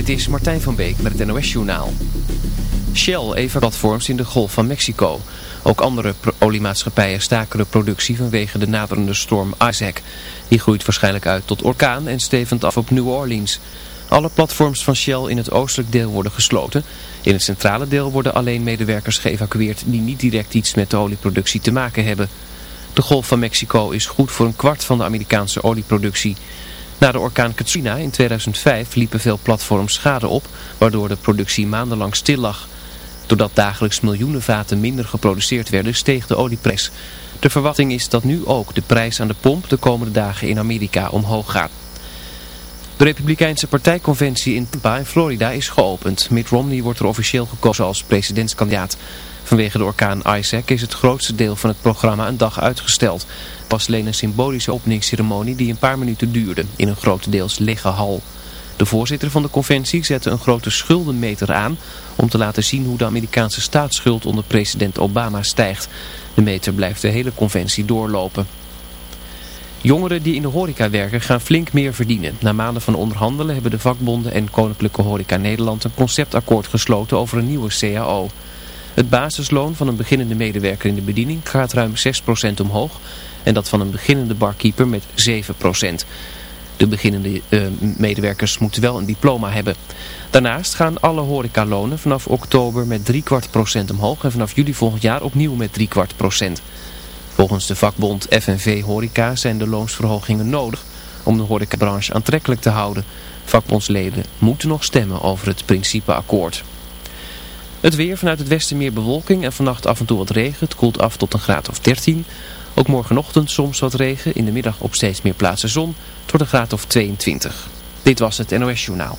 Dit is Martijn van Beek met het NOS Journaal. Shell even platforms in de Golf van Mexico. Ook andere oliemaatschappijen staken de productie vanwege de naderende storm Isaac. Die groeit waarschijnlijk uit tot orkaan en stevend af op New Orleans. Alle platforms van Shell in het oostelijk deel worden gesloten. In het centrale deel worden alleen medewerkers geëvacueerd die niet direct iets met de olieproductie te maken hebben. De Golf van Mexico is goed voor een kwart van de Amerikaanse olieproductie. Na de orkaan Katrina in 2005 liepen veel platforms schade op, waardoor de productie maandenlang stil lag. Doordat dagelijks miljoenen vaten minder geproduceerd werden, steeg de olieprijs. De verwachting is dat nu ook de prijs aan de pomp de komende dagen in Amerika omhoog gaat. De Republikeinse partijconventie in Tampa in Florida is geopend. Mitt Romney wordt er officieel gekozen als presidentskandidaat. Vanwege de orkaan Isaac is het grootste deel van het programma een dag uitgesteld. Pas alleen een symbolische openingsceremonie die een paar minuten duurde in een grotendeels lege hal. De voorzitter van de conventie zette een grote schuldenmeter aan om te laten zien hoe de Amerikaanse staatsschuld onder president Obama stijgt. De meter blijft de hele conventie doorlopen. Jongeren die in de horeca werken gaan flink meer verdienen. Na maanden van onderhandelen hebben de vakbonden en Koninklijke Horeca Nederland een conceptakkoord gesloten over een nieuwe CAO. Het basisloon van een beginnende medewerker in de bediening gaat ruim 6% omhoog en dat van een beginnende barkeeper met 7%. De beginnende uh, medewerkers moeten wel een diploma hebben. Daarnaast gaan alle horecalonen vanaf oktober met 3 kwart procent omhoog en vanaf juli volgend jaar opnieuw met 3 kwart procent. Volgens de vakbond FNV Horeca zijn de loonsverhogingen nodig om de horecabranche aantrekkelijk te houden. Vakbondsleden moeten nog stemmen over het principeakkoord. Het weer vanuit het westen meer bewolking en vannacht af en toe wat regen. Het koelt af tot een graad of 13. Ook morgenochtend soms wat regen. In de middag op steeds meer plaatsen zon. Tot een graad of 22. Dit was het NOS Journaal.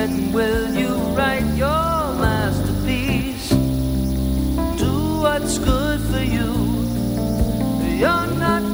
When will you write your masterpiece? Do what's good for you. You're not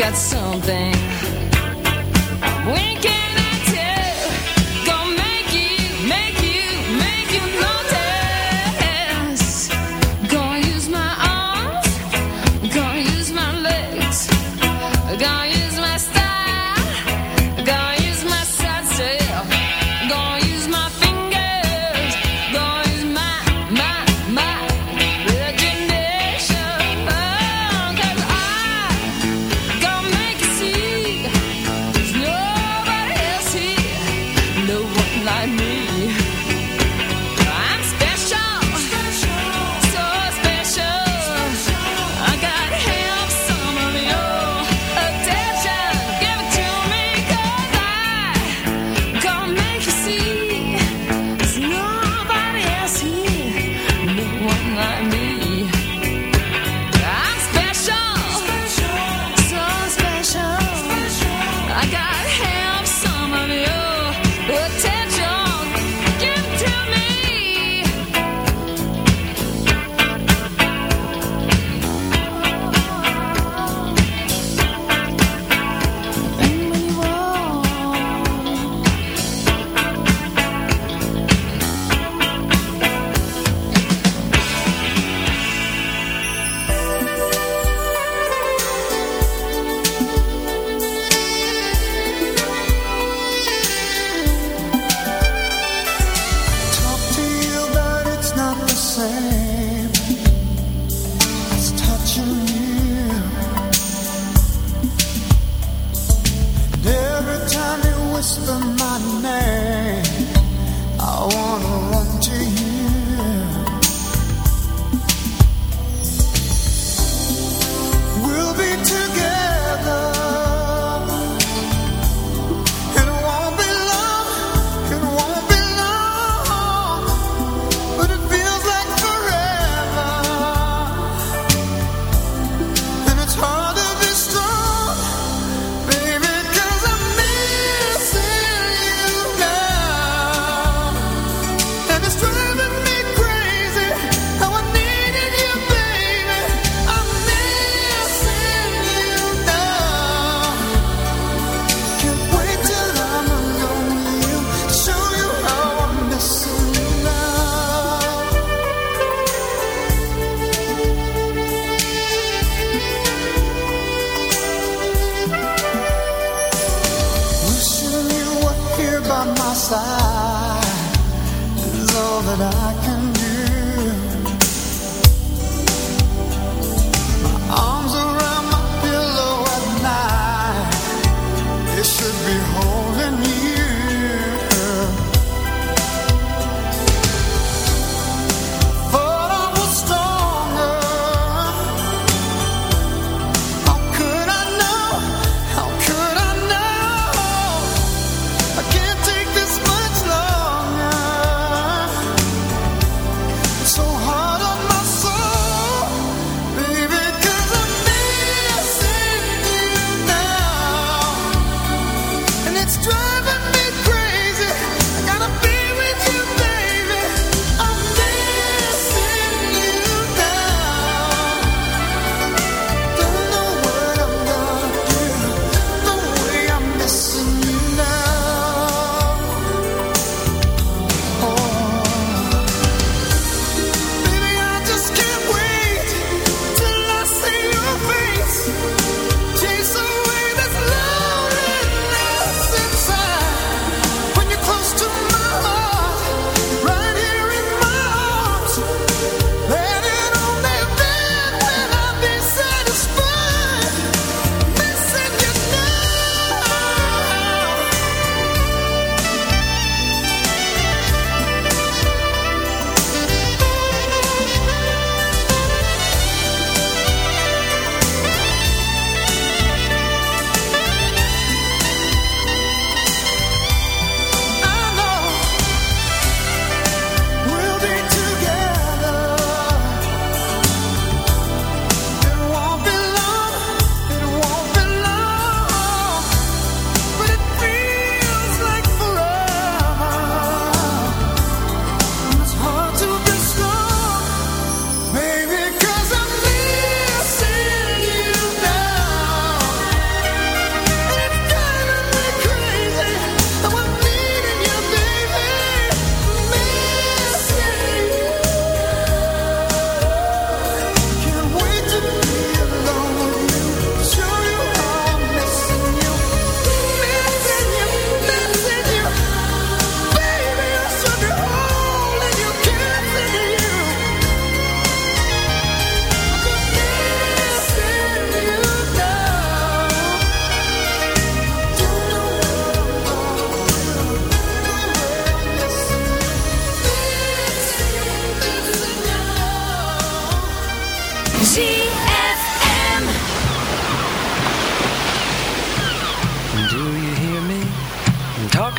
got something.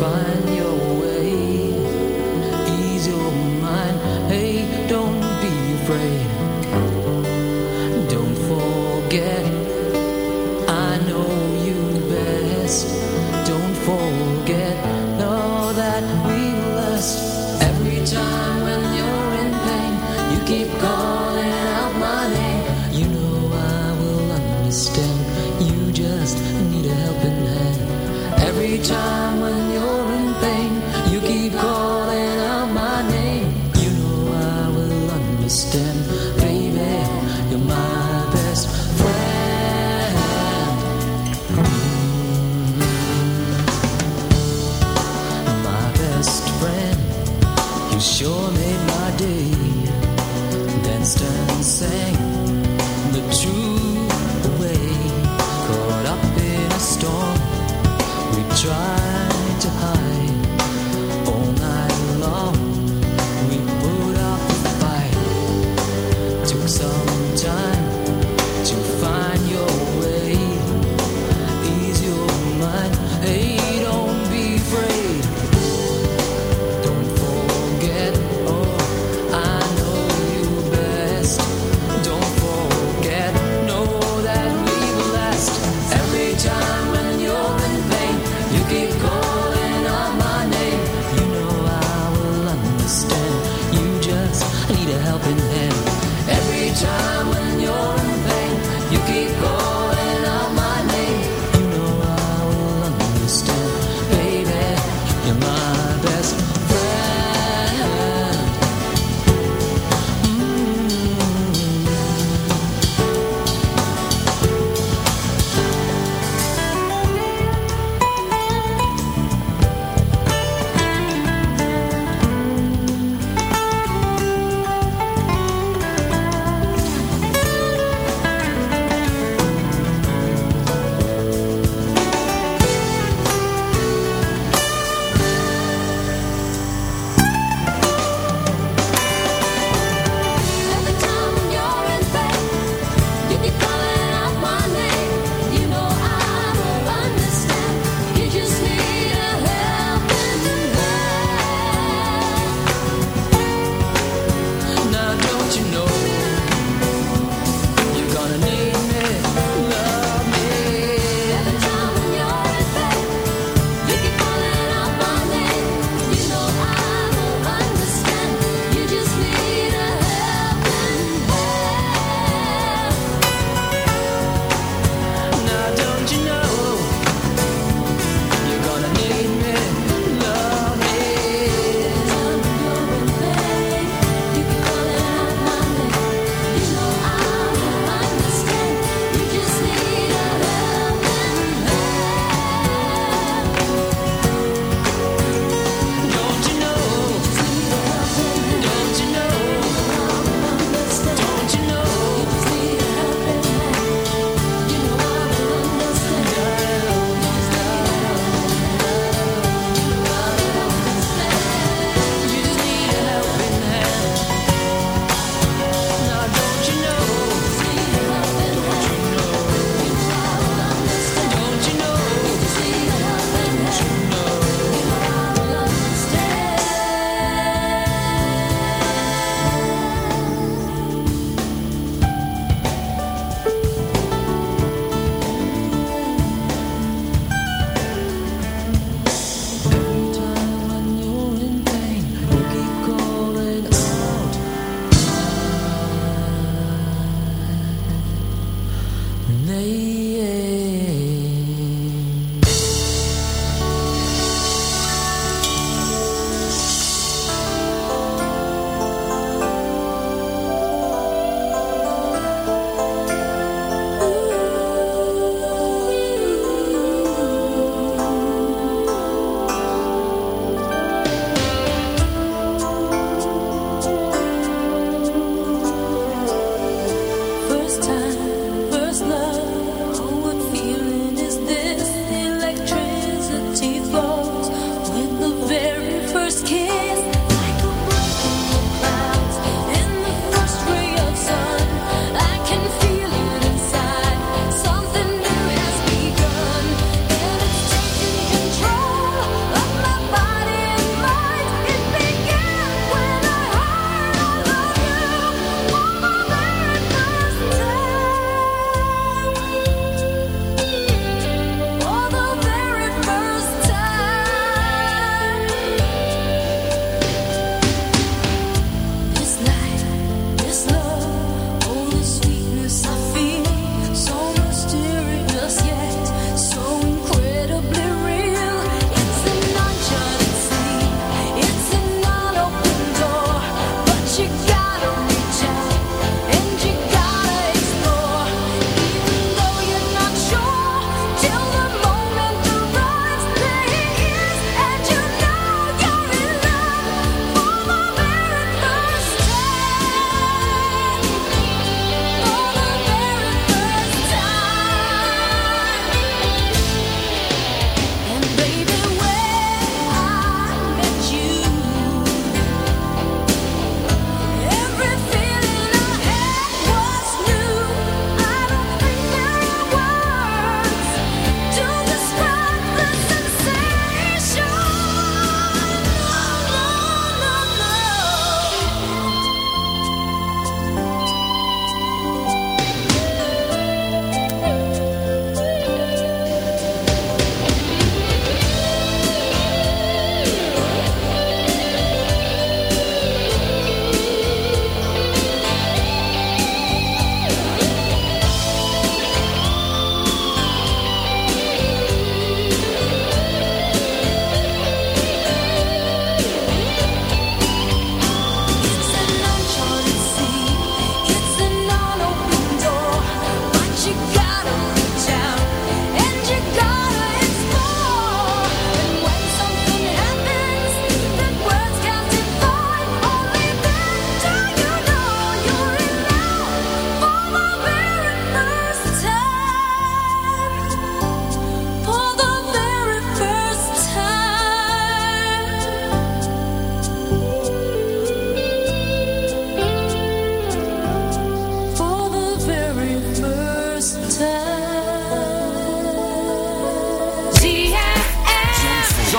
Find your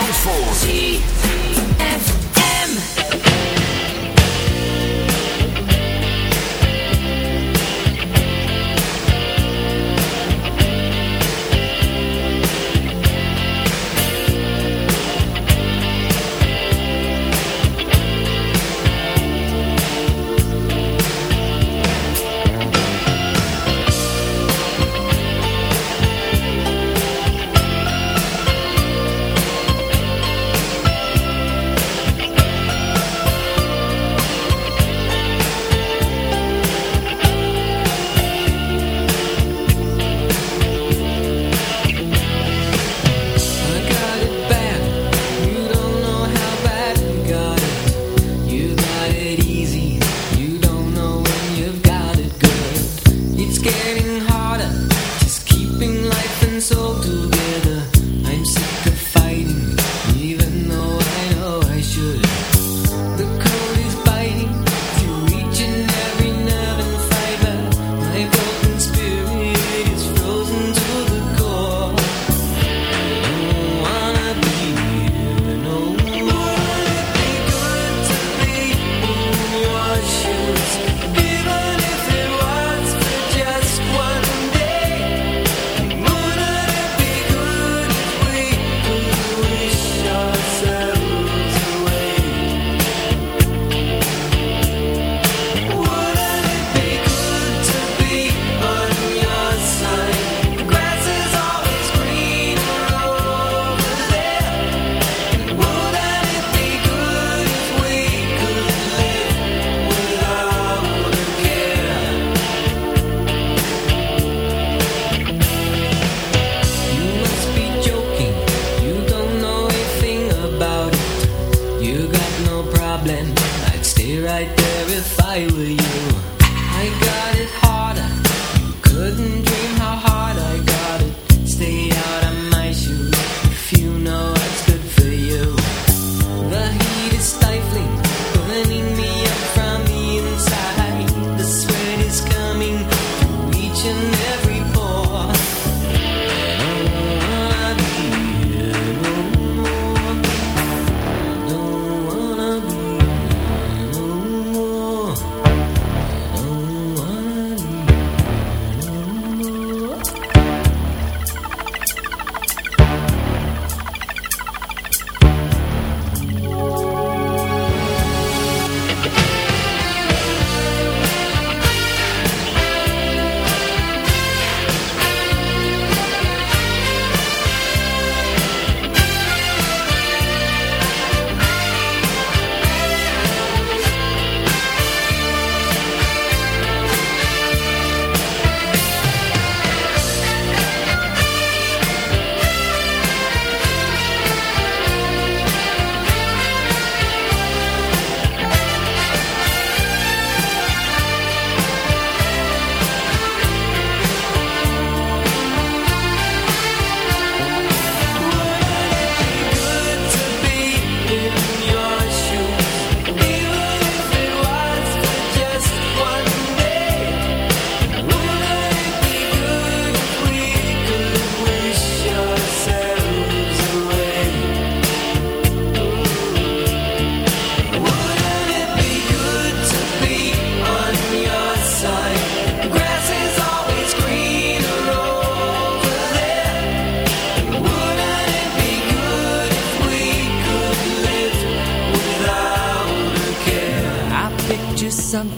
Zandvoort.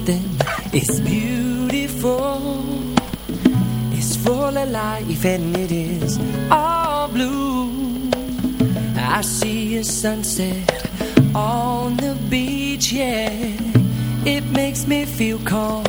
them It's beautiful. It's full of life and it is all blue. I see a sunset on the beach, yeah. It makes me feel calm.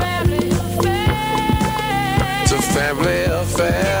Family affair.